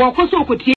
wɔkɔ sɛ ɔkɔtie